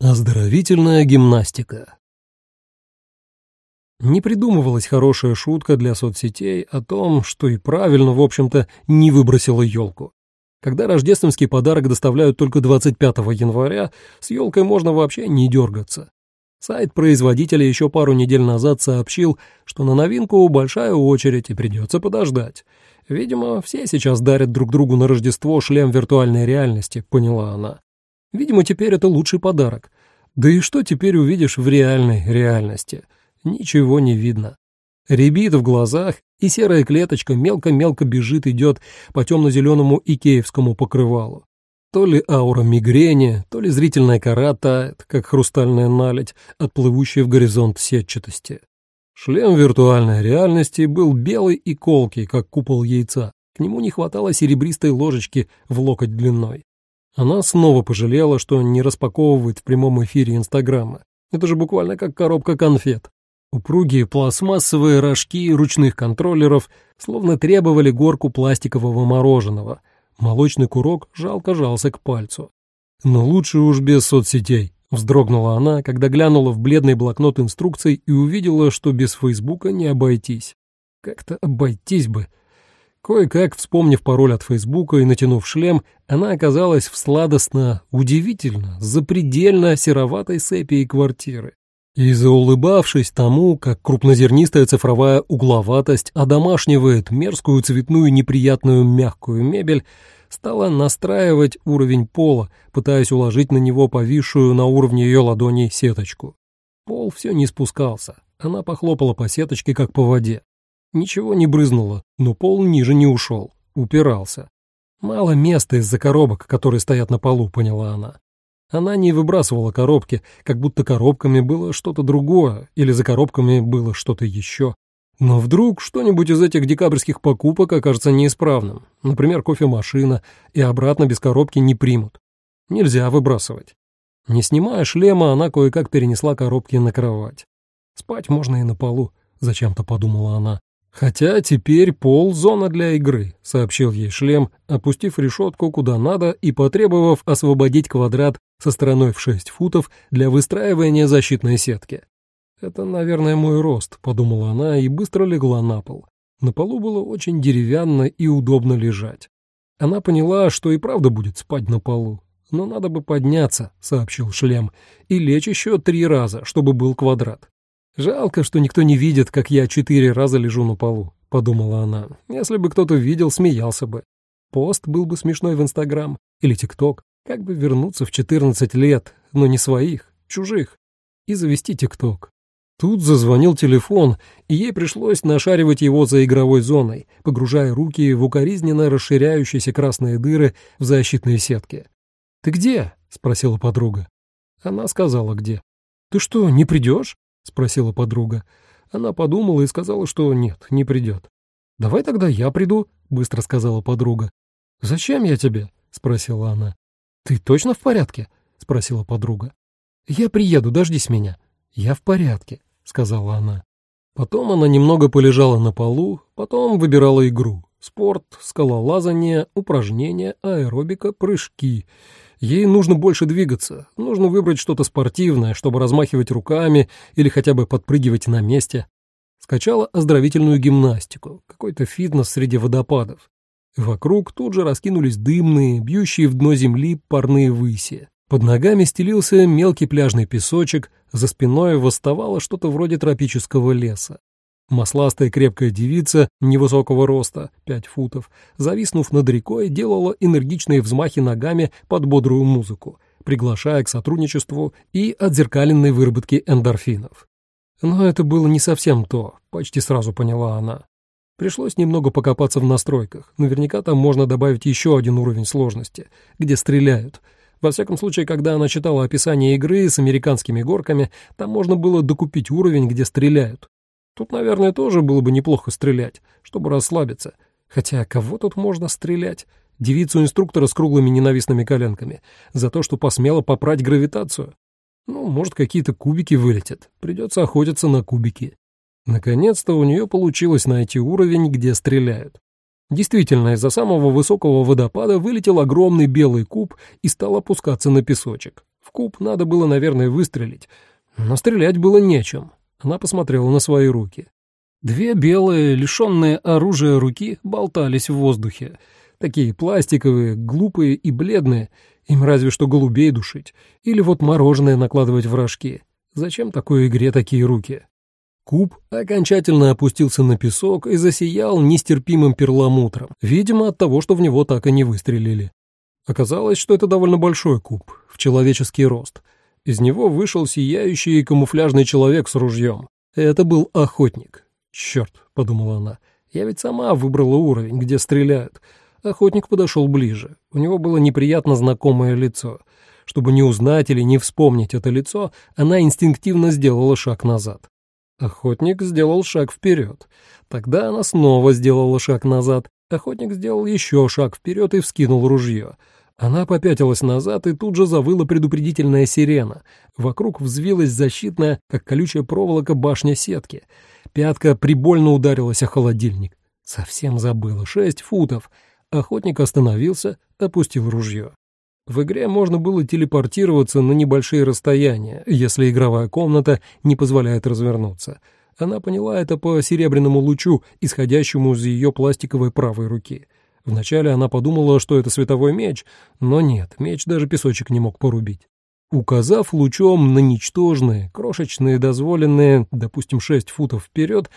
Оздоровительная гимнастика Не придумывалась хорошая шутка для соцсетей о том, что и правильно, в общем-то, не выбросила елку. Когда рождественский подарок доставляют только 25 января, с елкой можно вообще не дергаться. Сайт производителя еще пару недель назад сообщил, что на новинку большая очередь и придется подождать. Видимо, все сейчас дарят друг другу на Рождество шлем виртуальной реальности, поняла она. Видимо, теперь это лучший подарок. Да и что теперь увидишь в реальной реальности? Ничего не видно. Рябит в глазах, и серая клеточка мелко-мелко бежит идет по темно-зеленому икеевскому покрывалу. То ли аура мигрени, то ли зрительная кора тает, как хрустальная наледь, отплывущая в горизонт сетчатости. Шлем виртуальной реальности был белый и колкий, как купол яйца. К нему не хватало серебристой ложечки в локоть длиной. Она снова пожалела, что не распаковывает в прямом эфире Инстаграма. Это же буквально как коробка конфет. Упругие пластмассовые рожки ручных контроллеров словно требовали горку пластикового мороженого. Молочный курок жалко жался к пальцу. Но лучше уж без соцсетей. Вздрогнула она, когда глянула в бледный блокнот инструкций и увидела, что без Фейсбука не обойтись. Как-то обойтись бы. Кое-как, вспомнив пароль от Фейсбука и натянув шлем, она оказалась в сладостно, удивительно, запредельно сероватой сепии квартиры. И заулыбавшись тому, как крупнозернистая цифровая угловатость одомашнивает мерзкую цветную неприятную мягкую мебель, стала настраивать уровень пола, пытаясь уложить на него повисшую на уровне ее ладони сеточку. Пол все не спускался. Она похлопала по сеточке, как по воде. Ничего не брызнуло, но пол ниже не ушел, упирался. Мало места из-за коробок, которые стоят на полу, поняла она. Она не выбрасывала коробки, как будто коробками было что-то другое, или за коробками было что-то еще. Но вдруг что-нибудь из этих декабрьских покупок окажется неисправным. Например, кофемашина, и обратно без коробки не примут. Нельзя выбрасывать. Не снимая шлема, она кое-как перенесла коробки на кровать. Спать можно и на полу, зачем-то подумала она. «Хотя теперь пол — зона для игры», — сообщил ей шлем, опустив решетку куда надо и потребовав освободить квадрат со стороной в 6 футов для выстраивания защитной сетки. «Это, наверное, мой рост», — подумала она и быстро легла на пол. На полу было очень деревянно и удобно лежать. Она поняла, что и правда будет спать на полу. «Но надо бы подняться», — сообщил шлем, — «и лечь еще три раза, чтобы был квадрат». «Жалко, что никто не видит, как я четыре раза лежу на полу», — подумала она. «Если бы кто-то видел, смеялся бы. Пост был бы смешной в Инстаграм или ТикТок. Как бы вернуться в 14 лет, но не своих, чужих, и завести ТикТок». Тут зазвонил телефон, и ей пришлось нашаривать его за игровой зоной, погружая руки в укоризненно расширяющиеся красные дыры в защитные сетки. «Ты где?» — спросила подруга. Она сказала, где. «Ты что, не придешь?» — спросила подруга. Она подумала и сказала, что нет, не придет. «Давай тогда я приду», — быстро сказала подруга. «Зачем я тебе?» — спросила она. «Ты точно в порядке?» — спросила подруга. «Я приеду, дождись меня». «Я в порядке», — сказала она. Потом она немного полежала на полу, потом выбирала игру. Спорт, скалолазание, упражнения, аэробика, прыжки — Ей нужно больше двигаться, нужно выбрать что-то спортивное, чтобы размахивать руками или хотя бы подпрыгивать на месте. Скачала оздоровительную гимнастику, какой-то фитнес среди водопадов. Вокруг тут же раскинулись дымные, бьющие в дно земли парные выси. Под ногами стелился мелкий пляжный песочек, за спиной восставало что-то вроде тропического леса. Масластая крепкая девица невысокого роста, пять футов, зависнув над рекой, делала энергичные взмахи ногами под бодрую музыку, приглашая к сотрудничеству и отзеркаленной выработке эндорфинов. Но это было не совсем то, почти сразу поняла она. Пришлось немного покопаться в настройках. Наверняка там можно добавить еще один уровень сложности, где стреляют. Во всяком случае, когда она читала описание игры с американскими горками, там можно было докупить уровень, где стреляют. Тут, наверное, тоже было бы неплохо стрелять, чтобы расслабиться. Хотя кого тут можно стрелять? Девицу-инструктора с круглыми ненавистными коленками. За то, что посмела попрать гравитацию? Ну, может, какие-то кубики вылетят. Придется охотиться на кубики. Наконец-то у нее получилось найти уровень, где стреляют. Действительно, из-за самого высокого водопада вылетел огромный белый куб и стал опускаться на песочек. В куб надо было, наверное, выстрелить, но стрелять было нечем. Она посмотрела на свои руки. Две белые, лишенные оружия руки болтались в воздухе. Такие пластиковые, глупые и бледные, им разве что голубей душить. Или вот мороженое накладывать в рожки. Зачем такой игре такие руки? Куб окончательно опустился на песок и засиял нестерпимым перламутром, видимо, от того, что в него так и не выстрелили. Оказалось, что это довольно большой куб, в человеческий рост. Из него вышел сияющий камуфляжный человек с ружьем. Это был охотник. «Черт», — подумала она, — «я ведь сама выбрала уровень, где стреляют». Охотник подошел ближе. У него было неприятно знакомое лицо. Чтобы не узнать или не вспомнить это лицо, она инстинктивно сделала шаг назад. Охотник сделал шаг вперед. Тогда она снова сделала шаг назад. Охотник сделал еще шаг вперед и вскинул ружье. Она попятилась назад и тут же завыла предупредительная сирена. Вокруг взвилась защитная, как колючая проволока, башня сетки. Пятка прибольно ударилась о холодильник. Совсем забыла. Шесть футов. Охотник остановился, опустил ружье. В игре можно было телепортироваться на небольшие расстояния, если игровая комната не позволяет развернуться. Она поняла это по серебряному лучу, исходящему из ее пластиковой правой руки. Вначале она подумала, что это световой меч, но нет, меч даже песочек не мог порубить. Указав лучом на ничтожные, крошечные, дозволенные, допустим, 6 футов вперед,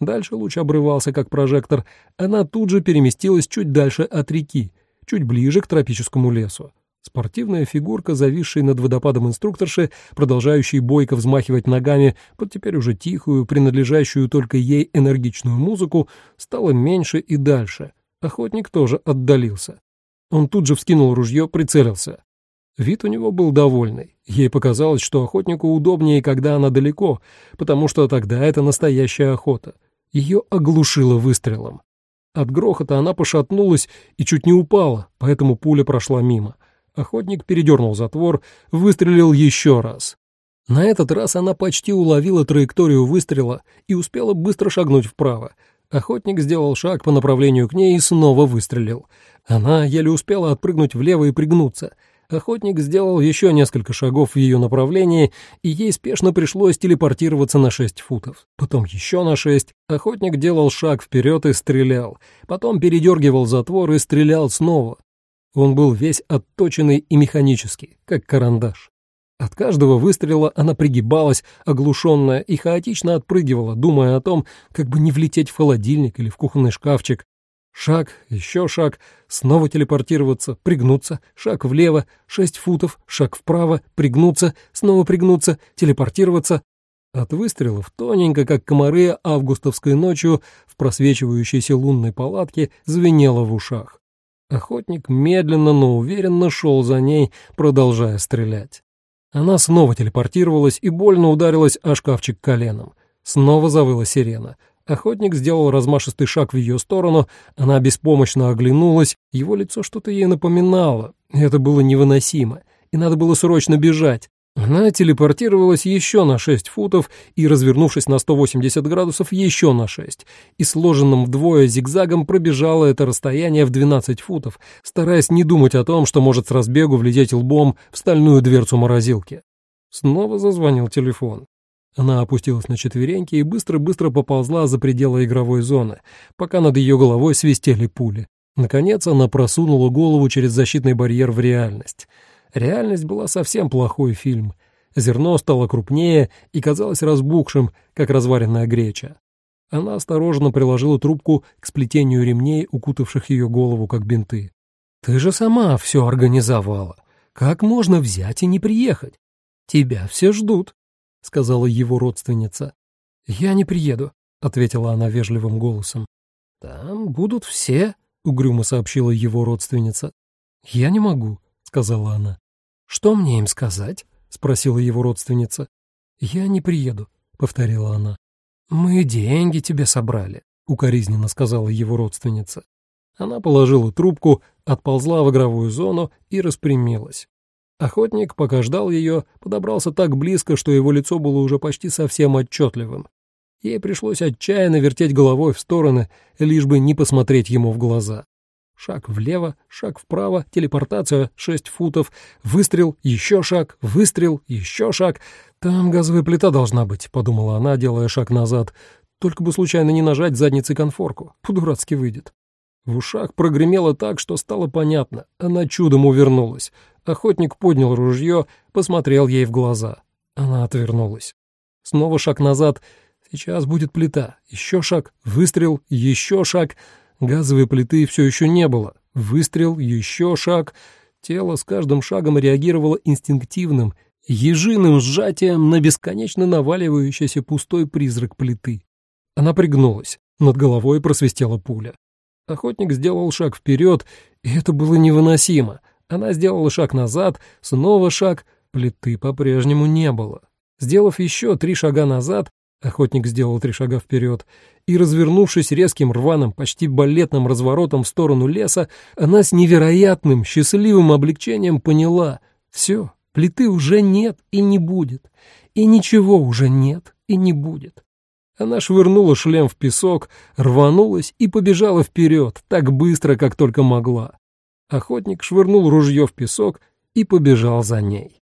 дальше луч обрывался, как прожектор, она тут же переместилась чуть дальше от реки, чуть ближе к тропическому лесу. Спортивная фигурка, зависшей над водопадом инструкторши, продолжающей бойко взмахивать ногами под теперь уже тихую, принадлежащую только ей энергичную музыку, стала меньше и дальше. Охотник тоже отдалился. Он тут же вскинул ружье, прицелился. Вид у него был довольный. Ей показалось, что охотнику удобнее, когда она далеко, потому что тогда это настоящая охота. Ее оглушило выстрелом. От грохота она пошатнулась и чуть не упала, поэтому пуля прошла мимо. Охотник передернул затвор, выстрелил еще раз. На этот раз она почти уловила траекторию выстрела и успела быстро шагнуть вправо. Охотник сделал шаг по направлению к ней и снова выстрелил. Она еле успела отпрыгнуть влево и пригнуться. Охотник сделал еще несколько шагов в ее направлении, и ей спешно пришлось телепортироваться на шесть футов. Потом еще на шесть. Охотник делал шаг вперед и стрелял. Потом передергивал затвор и стрелял снова. Он был весь отточенный и механический, как карандаш. От каждого выстрела она пригибалась, оглушенная, и хаотично отпрыгивала, думая о том, как бы не влететь в холодильник или в кухонный шкафчик. Шаг, еще шаг, снова телепортироваться, пригнуться, шаг влево, шесть футов, шаг вправо, пригнуться, снова пригнуться, телепортироваться. От выстрелов тоненько, как комары августовской ночью в просвечивающейся лунной палатке, звенело в ушах. Охотник медленно, но уверенно шел за ней, продолжая стрелять. Она снова телепортировалась и больно ударилась о шкафчик коленом. Снова завыла сирена. Охотник сделал размашистый шаг в ее сторону, она беспомощно оглянулась, его лицо что-то ей напоминало. Это было невыносимо, и надо было срочно бежать. Она телепортировалась еще на 6 футов и, развернувшись на 180 градусов, еще на 6, и сложенным вдвое зигзагом пробежала это расстояние в 12 футов, стараясь не думать о том, что может с разбегу влететь лбом в стальную дверцу морозилки. Снова зазвонил телефон. Она опустилась на четвереньки и быстро-быстро поползла за пределы игровой зоны, пока над ее головой свистели пули. Наконец она просунула голову через защитный барьер в реальность — Реальность была совсем плохой фильм. Зерно стало крупнее и казалось разбухшим, как разваренная греча. Она осторожно приложила трубку к сплетению ремней, укутавших ее голову, как бинты. «Ты же сама все организовала. Как можно взять и не приехать? Тебя все ждут», — сказала его родственница. «Я не приеду», — ответила она вежливым голосом. «Там будут все», — угрюмо сообщила его родственница. «Я не могу сказала она. «Что мне им сказать?» — спросила его родственница. «Я не приеду», — повторила она. «Мы деньги тебе собрали», — укоризненно сказала его родственница. Она положила трубку, отползла в игровую зону и распрямилась. Охотник, пока ждал ее, подобрался так близко, что его лицо было уже почти совсем отчетливым. Ей пришлось отчаянно вертеть головой в стороны, лишь бы не посмотреть ему в глаза. Шаг влево, шаг вправо, телепортация, шесть футов, выстрел, еще шаг, выстрел, еще шаг. «Там газовая плита должна быть», — подумала она, делая шаг назад. «Только бы случайно не нажать задницей конфорку. По-дурацки выйдет». В ушах прогремело так, что стало понятно. Она чудом увернулась. Охотник поднял ружье, посмотрел ей в глаза. Она отвернулась. Снова шаг назад. Сейчас будет плита. Еще шаг, выстрел, еще шаг. Газовой плиты все еще не было. Выстрел, еще шаг. Тело с каждым шагом реагировало инстинктивным, ежиным сжатием на бесконечно наваливающийся пустой призрак плиты. Она пригнулась. Над головой просвистела пуля. Охотник сделал шаг вперед, и это было невыносимо. Она сделала шаг назад, снова шаг. Плиты по-прежнему не было. Сделав еще три шага назад, охотник сделал три шага вперед, и, развернувшись резким рваным, почти балетным разворотом в сторону леса, она с невероятным, счастливым облегчением поняла — все, плиты уже нет и не будет, и ничего уже нет и не будет. Она швырнула шлем в песок, рванулась и побежала вперед, так быстро, как только могла. Охотник швырнул ружье в песок и побежал за ней.